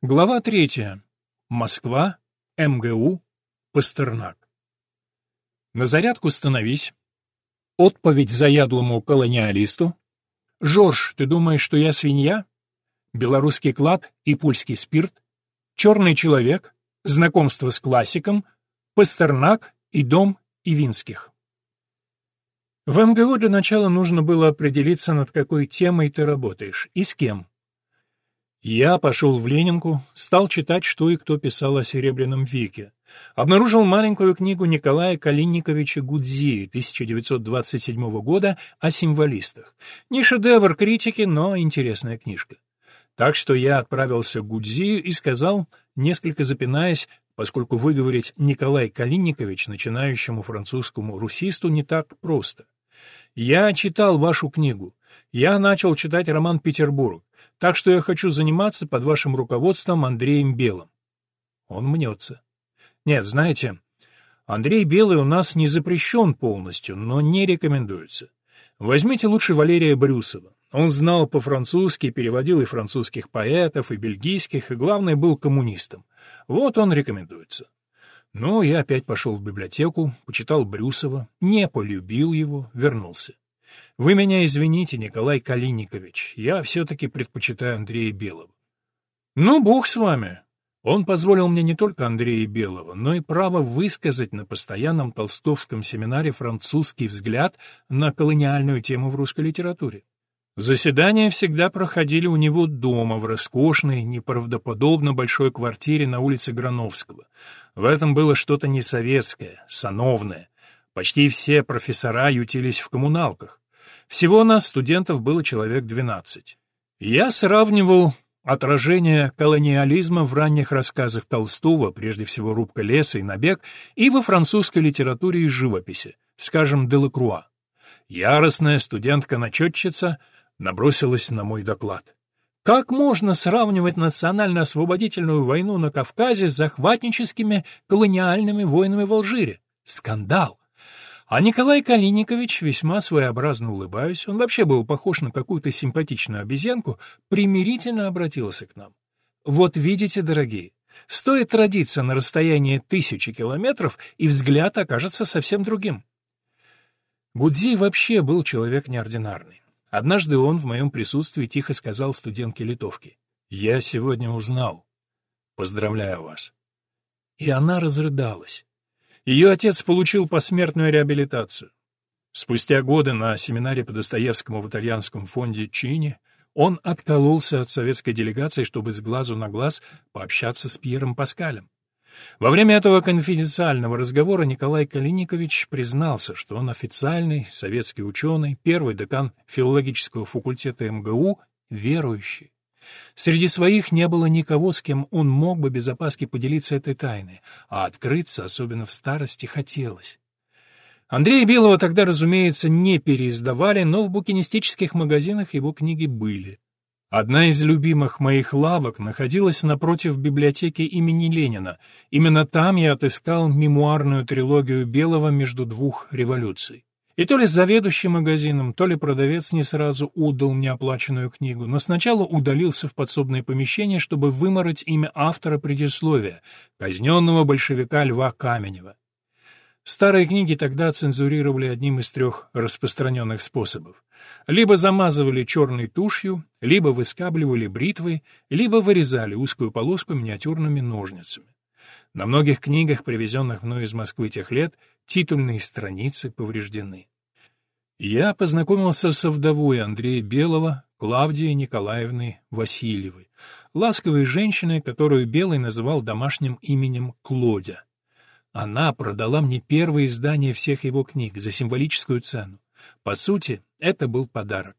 Глава третья. Москва. МГУ. Пастернак. На зарядку становись. Отповедь заядлому колониалисту. Жорж, ты думаешь, что я свинья? Белорусский клад и польский спирт. Черный человек. Знакомство с классиком. Пастернак и дом Ивинских. В МГУ для начала нужно было определиться, над какой темой ты работаешь и с кем. Я пошел в Ленинку, стал читать, что и кто писал о Серебряном веке. Обнаружил маленькую книгу Николая Калинниковича Гудзи 1927 года о символистах. Не шедевр критики, но интересная книжка. Так что я отправился к Гудзию и сказал, несколько запинаясь, поскольку выговорить Николай Калинникович начинающему французскому русисту не так просто. Я читал вашу книгу. Я начал читать роман «Петербург», так что я хочу заниматься под вашим руководством Андреем Белым. Он мнется. Нет, знаете, Андрей Белый у нас не запрещен полностью, но не рекомендуется. Возьмите лучше Валерия Брюсова. Он знал по-французски, переводил и французских поэтов, и бельгийских, и, главное, был коммунистом. Вот он рекомендуется. Ну, я опять пошел в библиотеку, почитал Брюсова, не полюбил его, вернулся. Вы меня извините, Николай Калиникович, я все-таки предпочитаю Андрея Белого. Ну, бог с вами. Он позволил мне не только Андрея Белого, но и право высказать на постоянном толстовском семинаре французский взгляд на колониальную тему в русской литературе. Заседания всегда проходили у него дома, в роскошной, неправдоподобно большой квартире на улице Грановского. В этом было что-то несоветское, сановное. Почти все профессора ютились в коммуналках. Всего нас, студентов, было человек 12. Я сравнивал отражение колониализма в ранних рассказах Толстого, прежде всего «Рубка леса» и «Набег», и во французской литературе и живописи, скажем, Делакруа. Яростная студентка-начетчица — набросилась на мой доклад. Как можно сравнивать национально-освободительную войну на Кавказе с захватническими колониальными войнами в Алжире? Скандал! А Николай Калиникович, весьма своеобразно улыбаясь, он вообще был похож на какую-то симпатичную обезьянку, примирительно обратился к нам. Вот видите, дорогие, стоит родиться на расстоянии тысячи километров, и взгляд окажется совсем другим. Гудзи вообще был человек неординарный. Однажды он в моем присутствии тихо сказал студентке литовки. «Я сегодня узнал. Поздравляю вас». И она разрыдалась. Ее отец получил посмертную реабилитацию. Спустя годы на семинаре по Достоевскому в итальянском фонде Чини он откололся от советской делегации, чтобы с глазу на глаз пообщаться с Пьером Паскалем. Во время этого конфиденциального разговора Николай Калиникович признался, что он официальный советский ученый, первый декан филологического факультета МГУ, верующий. Среди своих не было никого, с кем он мог бы без опаски поделиться этой тайной, а открыться, особенно в старости, хотелось. Андрея Белого тогда, разумеется, не переиздавали, но в букинистических магазинах его книги были. Одна из любимых моих лавок находилась напротив библиотеки имени Ленина. Именно там я отыскал мемуарную трилогию Белого между двух революций. И то ли заведующий магазином, то ли продавец не сразу отдал мне оплаченную книгу, но сначала удалился в подсобное помещение, чтобы вымороть имя автора предисловия, казненного большевика Льва Каменева. Старые книги тогда цензурировали одним из трех распространенных способов. Либо замазывали черной тушью, либо выскабливали бритвой, либо вырезали узкую полоску миниатюрными ножницами. На многих книгах, привезенных мной из Москвы тех лет, титульные страницы повреждены. Я познакомился со вдовой Андрея Белого, Клавдией Николаевной Васильевой, ласковой женщиной, которую Белый называл домашним именем Клодя. Она продала мне первое издание всех его книг за символическую цену. По сути, это был подарок.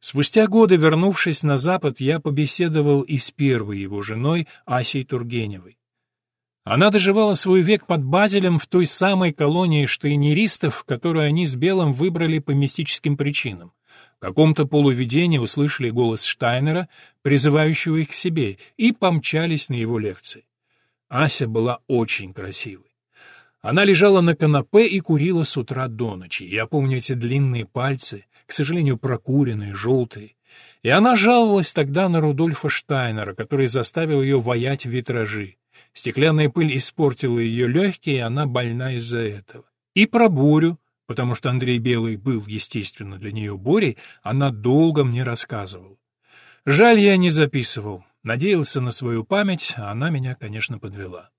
Спустя годы, вернувшись на Запад, я побеседовал и с первой его женой Асей Тургеневой. Она доживала свой век под Базелем в той самой колонии штейнеристов, которую они с Белым выбрали по мистическим причинам. В каком-то полувидении услышали голос Штайнера, призывающего их к себе, и помчались на его лекции. Ася была очень красивой. Она лежала на канапе и курила с утра до ночи. Я помню эти длинные пальцы, к сожалению, прокуренные, желтые. И она жаловалась тогда на Рудольфа Штайнера, который заставил ее воять витражи. Стеклянная пыль испортила ее легкие, и она больна из-за этого. И про Борю, потому что Андрей Белый был, естественно, для нее Борей, она долго мне рассказывала. Жаль, я не записывал. Надеялся на свою память, а она меня, конечно, подвела.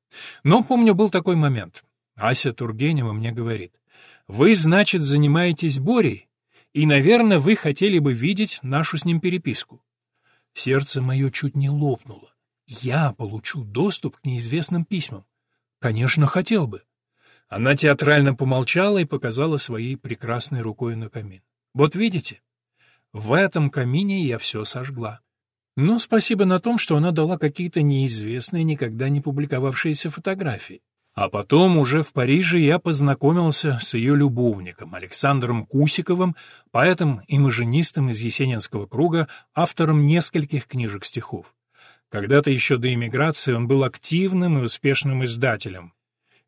Но, помню, был такой момент. Ася Тургенева мне говорит. «Вы, значит, занимаетесь Борей, и, наверное, вы хотели бы видеть нашу с ним переписку». Сердце мое чуть не лопнуло. Я получу доступ к неизвестным письмам. Конечно, хотел бы. Она театрально помолчала и показала своей прекрасной рукой на камин. Вот видите? В этом камине я все сожгла. Но спасибо на том, что она дала какие-то неизвестные, никогда не публиковавшиеся фотографии. А потом уже в Париже я познакомился с ее любовником Александром Кусиковым, поэтом и маженистом из Есенинского круга, автором нескольких книжек стихов. Когда-то еще до эмиграции он был активным и успешным издателем.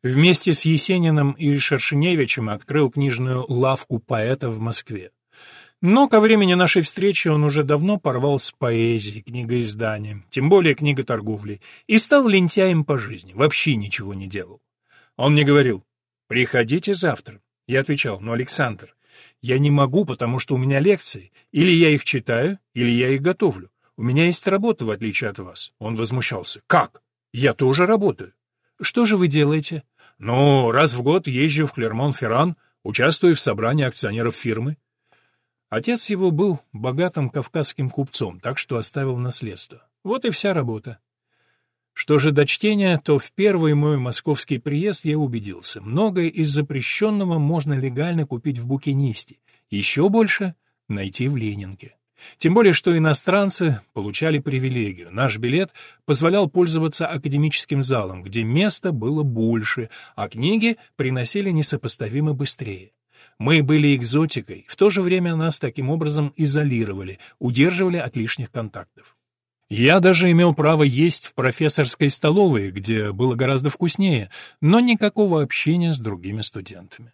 Вместе с Есениным и Шершеневичем открыл книжную лавку поэта в Москве. Но ко времени нашей встречи он уже давно порвал с поэзией, книгоизданием, тем более книготорговлей, и стал лентяем по жизни, вообще ничего не делал. Он мне говорил, «Приходите завтра». Я отвечал, «Ну, Александр, я не могу, потому что у меня лекции. Или я их читаю, или я их готовлю. У меня есть работа, в отличие от вас». Он возмущался. «Как? Я тоже работаю». «Что же вы делаете?» «Ну, раз в год езжу в Клермон-Ферран, участвую в собрании акционеров фирмы». Отец его был богатым кавказским купцом, так что оставил наследство. Вот и вся работа. Что же до чтения, то в первый мой московский приезд я убедился, многое из запрещенного можно легально купить в букинисте, еще больше — найти в Ленинке. Тем более, что иностранцы получали привилегию. Наш билет позволял пользоваться академическим залом, где места было больше, а книги приносили несопоставимо быстрее. Мы были экзотикой, в то же время нас таким образом изолировали, удерживали от лишних контактов. Я даже имел право есть в профессорской столовой, где было гораздо вкуснее, но никакого общения с другими студентами.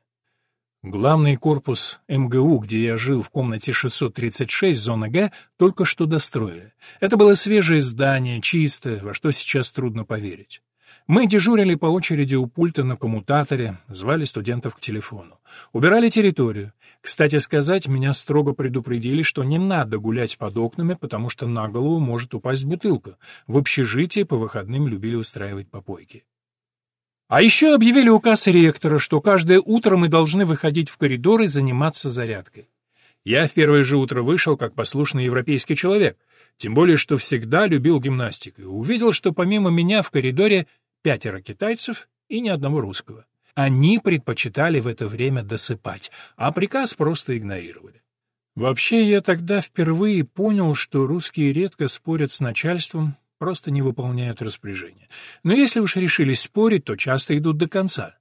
Главный корпус МГУ, где я жил в комнате 636, зона Г, только что достроили. Это было свежее здание, чистое, во что сейчас трудно поверить. Мы дежурили по очереди у пульта на коммутаторе, звали студентов к телефону. Убирали территорию. Кстати сказать, меня строго предупредили, что не надо гулять под окнами, потому что на голову может упасть бутылка. В общежитии по выходным любили устраивать попойки. А еще объявили указ ректора, что каждое утро мы должны выходить в коридор и заниматься зарядкой. Я в первое же утро вышел как послушный европейский человек, тем более, что всегда любил гимнастику, и увидел, что помимо меня в коридоре пятеро китайцев и ни одного русского. Они предпочитали в это время досыпать, а приказ просто игнорировали. Вообще, я тогда впервые понял, что русские редко спорят с начальством, просто не выполняют распоряжения. Но если уж решили спорить, то часто идут до конца.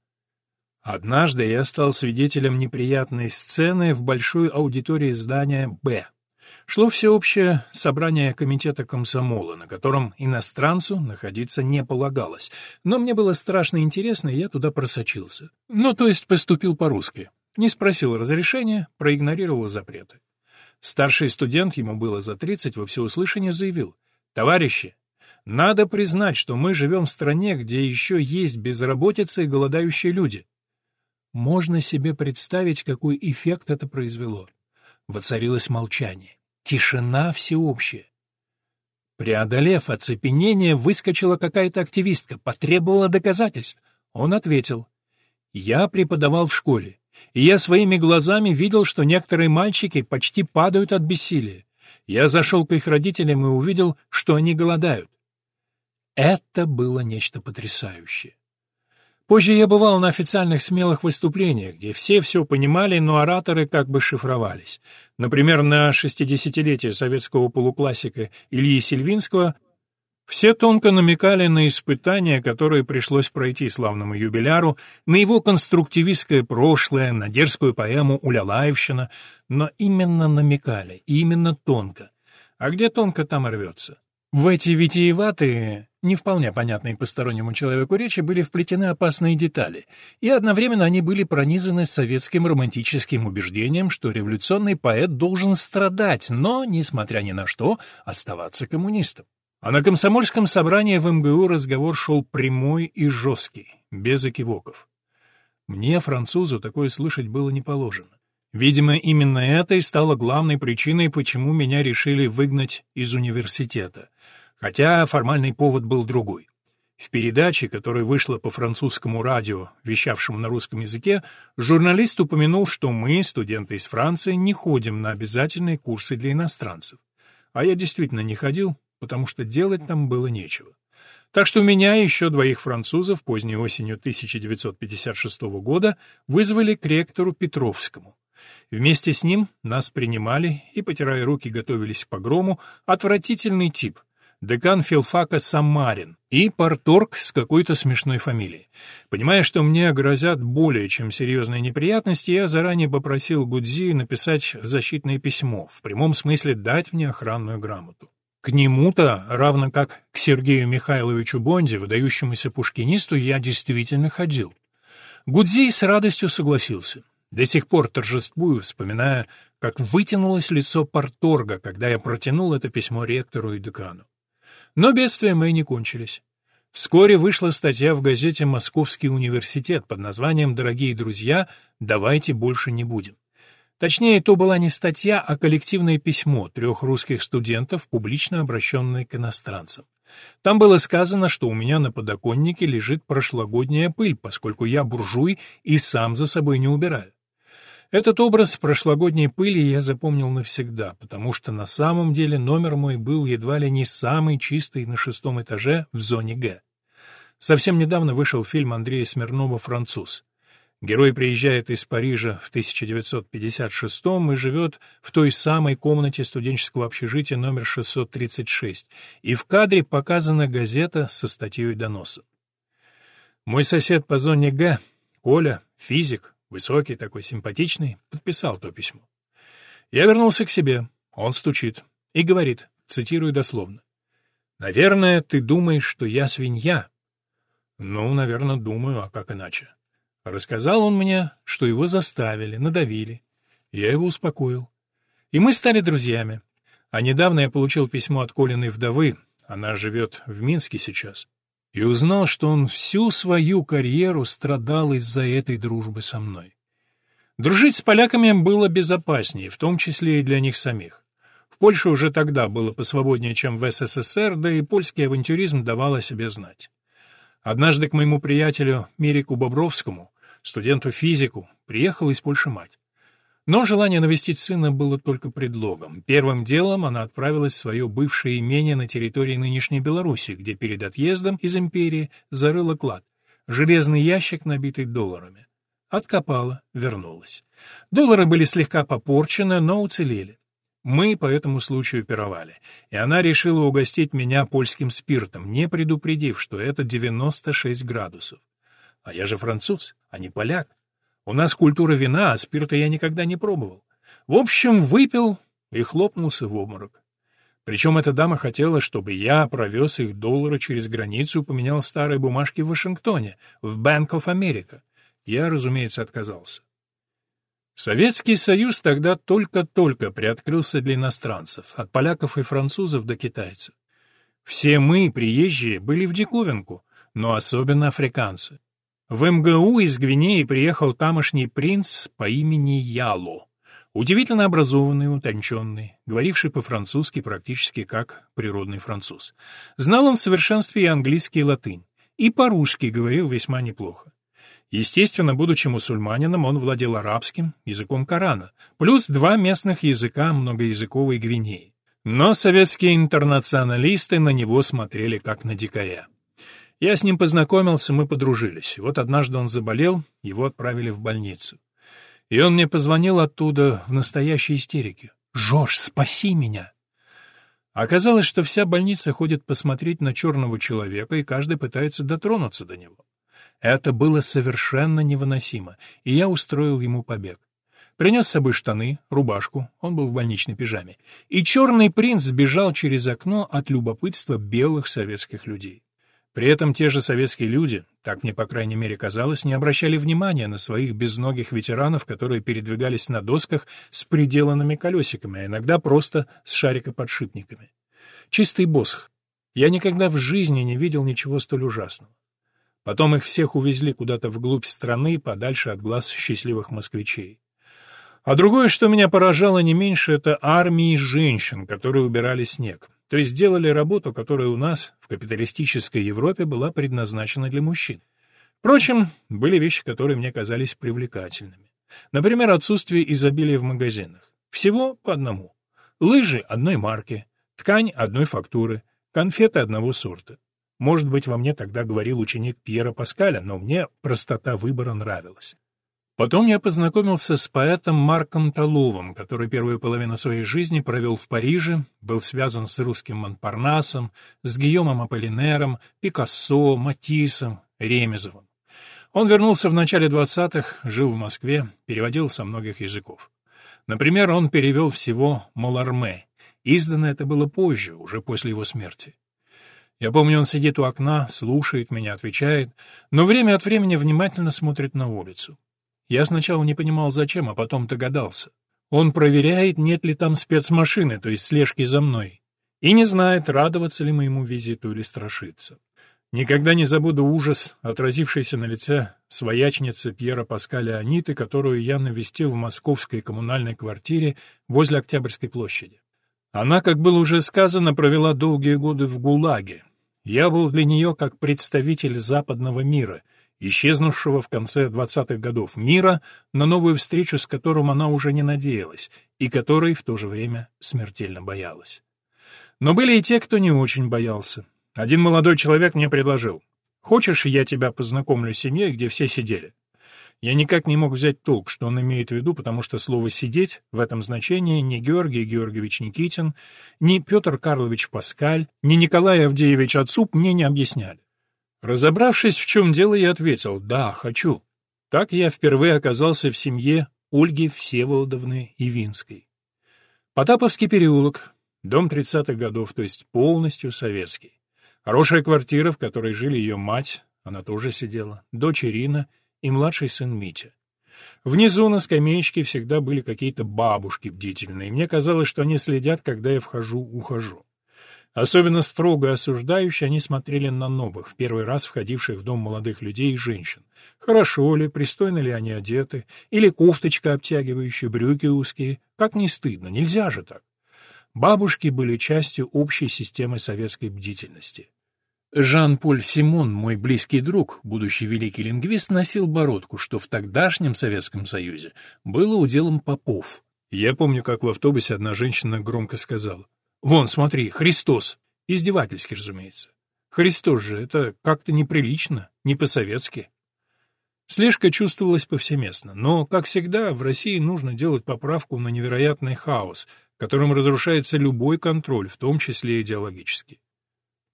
Однажды я стал свидетелем неприятной сцены в большой аудитории здания «Б». Шло всеобщее собрание комитета комсомола, на котором иностранцу находиться не полагалось, но мне было страшно интересно, и я туда просочился. Ну, то есть поступил по-русски. Не спросил разрешения, проигнорировал запреты. Старший студент, ему было за 30, во всеуслышание заявил, «Товарищи, надо признать, что мы живем в стране, где еще есть безработица и голодающие люди». Можно себе представить, какой эффект это произвело. Воцарилось молчание. Тишина всеобщая. Преодолев оцепенение, выскочила какая-то активистка, потребовала доказательств. Он ответил. «Я преподавал в школе, и я своими глазами видел, что некоторые мальчики почти падают от бессилия. Я зашел к их родителям и увидел, что они голодают. Это было нечто потрясающее. Позже я бывал на официальных смелых выступлениях, где все все понимали, но ораторы как бы шифровались. Например, на 60-летие советского полуклассика Ильи Сильвинского все тонко намекали на испытания, которые пришлось пройти славному юбиляру, на его конструктивистское прошлое, на дерзкую поэму «Улялаевщина», но именно намекали, именно тонко. А где тонко, там рвется. В эти витиеватые не вполне понятные постороннему человеку речи, были вплетены опасные детали, и одновременно они были пронизаны советским романтическим убеждением, что революционный поэт должен страдать, но, несмотря ни на что, оставаться коммунистом. А на комсомольском собрании в МГУ разговор шел прямой и жесткий, без экивоков. Мне, французу, такое слышать было не положено. Видимо, именно это и стало главной причиной, почему меня решили выгнать из университета. Хотя формальный повод был другой. В передаче, которая вышла по французскому радио, вещавшему на русском языке, журналист упомянул, что мы, студенты из Франции, не ходим на обязательные курсы для иностранцев. А я действительно не ходил, потому что делать там было нечего. Так что меня и еще двоих французов поздней осенью 1956 года вызвали к ректору Петровскому. Вместе с ним нас принимали и, потирая руки, готовились к погрому, отвратительный тип — декан филфака Самарин и порторг с какой-то смешной фамилией. Понимая, что мне грозят более чем серьезные неприятности, я заранее попросил Гудзи написать защитное письмо, в прямом смысле дать мне охранную грамоту. К нему-то, равно как к Сергею Михайловичу Бонде, выдающемуся пушкинисту, я действительно ходил. Гудзей с радостью согласился. До сих пор торжествую, вспоминая, как вытянулось лицо порторга, когда я протянул это письмо ректору и декану. Но бедствия мои не кончились. Вскоре вышла статья в газете «Московский университет» под названием «Дорогие друзья, давайте больше не будем». Точнее, то была не статья, а коллективное письмо трех русских студентов, публично обращенное к иностранцам. Там было сказано, что у меня на подоконнике лежит прошлогодняя пыль, поскольку я буржуй и сам за собой не убираю. Этот образ прошлогодней пыли я запомнил навсегда, потому что на самом деле номер мой был едва ли не самый чистый на шестом этаже в зоне Г. Совсем недавно вышел фильм Андрея Смирнова «Француз». Герой приезжает из Парижа в 1956 и живет в той самой комнате студенческого общежития номер 636, и в кадре показана газета со статьей доноса. Мой сосед по зоне Г, Коля, физик, Высокий, такой симпатичный, подписал то письмо. Я вернулся к себе. Он стучит и говорит, цитирую дословно. «Наверное, ты думаешь, что я свинья?» «Ну, наверное, думаю, а как иначе?» Рассказал он мне, что его заставили, надавили. Я его успокоил. И мы стали друзьями. А недавно я получил письмо от Колиной вдовы, она живет в Минске сейчас и узнал, что он всю свою карьеру страдал из-за этой дружбы со мной. Дружить с поляками было безопаснее, в том числе и для них самих. В Польше уже тогда было посвободнее, чем в СССР, да и польский авантюризм давал о себе знать. Однажды к моему приятелю Мирику Бобровскому, студенту-физику, приехала из Польши мать. Но желание навестить сына было только предлогом. Первым делом она отправилась в свое бывшее имение на территории нынешней Беларуси, где перед отъездом из империи зарыла клад. Железный ящик, набитый долларами. Откопала, вернулась. Доллары были слегка попорчены, но уцелели. Мы по этому случаю пировали, и она решила угостить меня польским спиртом, не предупредив, что это 96 градусов. А я же француз, а не поляк. У нас культура вина, а спирта я никогда не пробовал. В общем, выпил и хлопнулся в обморок. Причем эта дама хотела, чтобы я провез их доллары через границу и поменял старые бумажки в Вашингтоне, в Bank of America. Я, разумеется, отказался. Советский Союз тогда только-только приоткрылся для иностранцев, от поляков и французов до китайцев. Все мы, приезжие, были в диковинку, но особенно африканцы. В МГУ из Гвинеи приехал тамошний принц по имени Яло. Удивительно образованный, утонченный, говоривший по-французски практически как природный француз. Знал он в совершенстве и английский, и латынь. И по-русски говорил весьма неплохо. Естественно, будучи мусульманином, он владел арабским, языком Корана, плюс два местных языка многоязыковой Гвинеи. Но советские интернационалисты на него смотрели как на дикаря. Я с ним познакомился, мы подружились. Вот однажды он заболел, его отправили в больницу. И он мне позвонил оттуда в настоящей истерике. «Жорж, спаси меня!» Оказалось, что вся больница ходит посмотреть на черного человека, и каждый пытается дотронуться до него. Это было совершенно невыносимо, и я устроил ему побег. Принес с собой штаны, рубашку, он был в больничной пижаме, и черный принц сбежал через окно от любопытства белых советских людей. При этом те же советские люди, так мне по крайней мере казалось, не обращали внимания на своих безногих ветеранов, которые передвигались на досках с приделанными колесиками, а иногда просто с шарикоподшипниками. Чистый босх. Я никогда в жизни не видел ничего столь ужасного. Потом их всех увезли куда-то вглубь страны, подальше от глаз счастливых москвичей. А другое, что меня поражало не меньше, это армии женщин, которые убирали снег. То есть делали работу, которая у нас, в капиталистической Европе, была предназначена для мужчин. Впрочем, были вещи, которые мне казались привлекательными. Например, отсутствие изобилия в магазинах. Всего по одному. Лыжи одной марки, ткань одной фактуры, конфеты одного сорта. Может быть, во мне тогда говорил ученик Пьера Паскаля, но мне простота выбора нравилась. Потом я познакомился с поэтом Марком Таловым, который первую половину своей жизни провел в Париже, был связан с русским Монпарнасом, с Гийомом Аполлинером, Пикассо, Матиссом, Ремезовым. Он вернулся в начале 20-х, жил в Москве, переводил со многих языков. Например, он перевел всего Маларме. Издано это было позже, уже после его смерти. Я помню, он сидит у окна, слушает меня, отвечает, но время от времени внимательно смотрит на улицу. Я сначала не понимал, зачем, а потом догадался. Он проверяет, нет ли там спецмашины, то есть слежки за мной, и не знает, радоваться ли моему визиту или страшиться. Никогда не забуду ужас, отразившийся на лице своячницы Пьера Паскаля Аниты, которую я навестил в московской коммунальной квартире возле Октябрьской площади. Она, как было уже сказано, провела долгие годы в ГУЛАГе. Я был для нее как представитель западного мира — исчезнувшего в конце 20-х годов мира, на новую встречу с которым она уже не надеялась и которой в то же время смертельно боялась. Но были и те, кто не очень боялся. Один молодой человек мне предложил, «Хочешь, я тебя познакомлю с семьей, где все сидели?» Я никак не мог взять толк, что он имеет в виду, потому что слово «сидеть» в этом значении ни Георгий Георгиевич Никитин, ни Петр Карлович Паскаль, ни Николай Авдеевич Отцуп мне не объясняли. Разобравшись, в чем дело, я ответил «да, хочу». Так я впервые оказался в семье Ольги Всеволодовны Ивинской. Потаповский переулок, дом 30-х годов, то есть полностью советский. Хорошая квартира, в которой жили ее мать, она тоже сидела, дочь Ирина и младший сын Митя. Внизу на скамеечке всегда были какие-то бабушки бдительные, мне казалось, что они следят, когда я вхожу-ухожу. Особенно строго осуждающие они смотрели на новых, в первый раз входивших в дом молодых людей и женщин. Хорошо ли, пристойно ли они одеты, или кофточка обтягивающая, брюки узкие. Как не стыдно, нельзя же так. Бабушки были частью общей системы советской бдительности. Жан-Поль Симон, мой близкий друг, будущий великий лингвист, носил бородку, что в тогдашнем Советском Союзе было уделом попов. Я помню, как в автобусе одна женщина громко сказала Вон, смотри, Христос. Издевательски, разумеется. Христос же, это как-то неприлично, не по-советски. Слежка чувствовалась повсеместно, но, как всегда, в России нужно делать поправку на невероятный хаос, которым разрушается любой контроль, в том числе идеологический.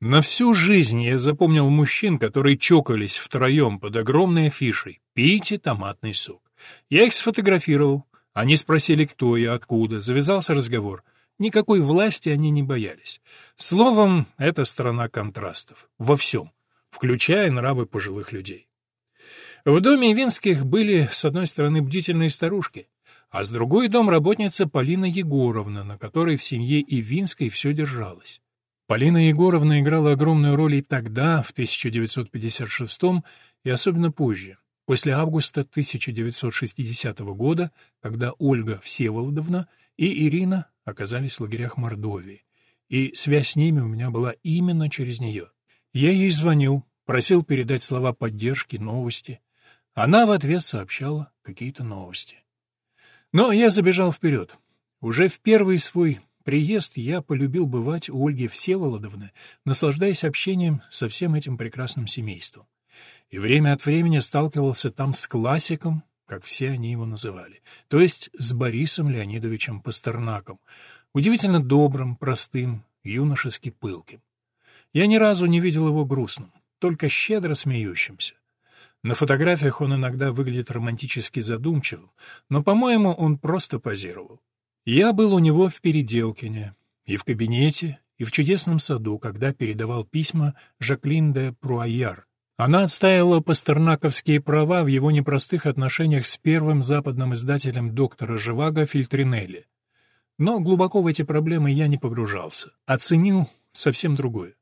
На всю жизнь я запомнил мужчин, которые чокались втроем под огромной афишей «Пейте томатный сок». Я их сфотографировал. Они спросили, кто я, откуда. Завязался разговор — Никакой власти они не боялись. Словом, это страна контрастов. Во всем. Включая нравы пожилых людей. В доме Ивинских были, с одной стороны, бдительные старушки, а с другой дом работница Полина Егоровна, на которой в семье Ивинской все держалось. Полина Егоровна играла огромную роль и тогда, в 1956 и особенно позже, после августа 1960 года, когда Ольга Всеволодовна и Ирина оказались в лагерях Мордовии, и связь с ними у меня была именно через нее. Я ей звонил, просил передать слова поддержки, новости. Она в ответ сообщала какие-то новости. Но я забежал вперед. Уже в первый свой приезд я полюбил бывать у Ольги Всеволодовны, наслаждаясь общением со всем этим прекрасным семейством. И время от времени сталкивался там с классиком, как все они его называли, то есть с Борисом Леонидовичем Пастернаком, удивительно добрым, простым, юношески пылким. Я ни разу не видел его грустным, только щедро смеющимся. На фотографиях он иногда выглядит романтически задумчивым, но, по-моему, он просто позировал. Я был у него в Переделкине, и в кабинете, и в чудесном саду, когда передавал письма Жаклин де Пруайяр. Она отстаивала пастернаковские права в его непростых отношениях с первым западным издателем доктора Живаго Фильтринелли. Но глубоко в эти проблемы я не погружался. Оценил совсем другое.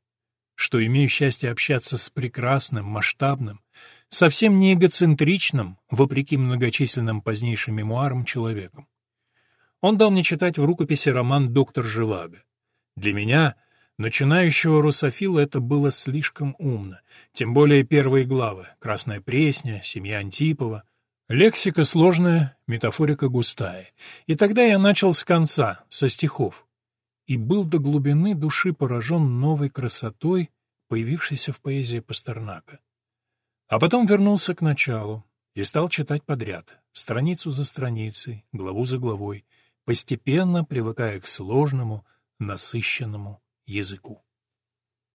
Что имею счастье общаться с прекрасным, масштабным, совсем не эгоцентричным, вопреки многочисленным позднейшим мемуарам, человеком. Он дал мне читать в рукописи роман «Доктор Живаго». Для меня, начинающего русофила, это было слишком умно, тем более первые главы «Красная пресня», «Семья Антипова», Лексика сложная, метафорика густая. И тогда я начал с конца, со стихов. И был до глубины души поражен новой красотой, появившейся в поэзии Пастернака. А потом вернулся к началу и стал читать подряд, страницу за страницей, главу за главой, постепенно привыкая к сложному, насыщенному języku.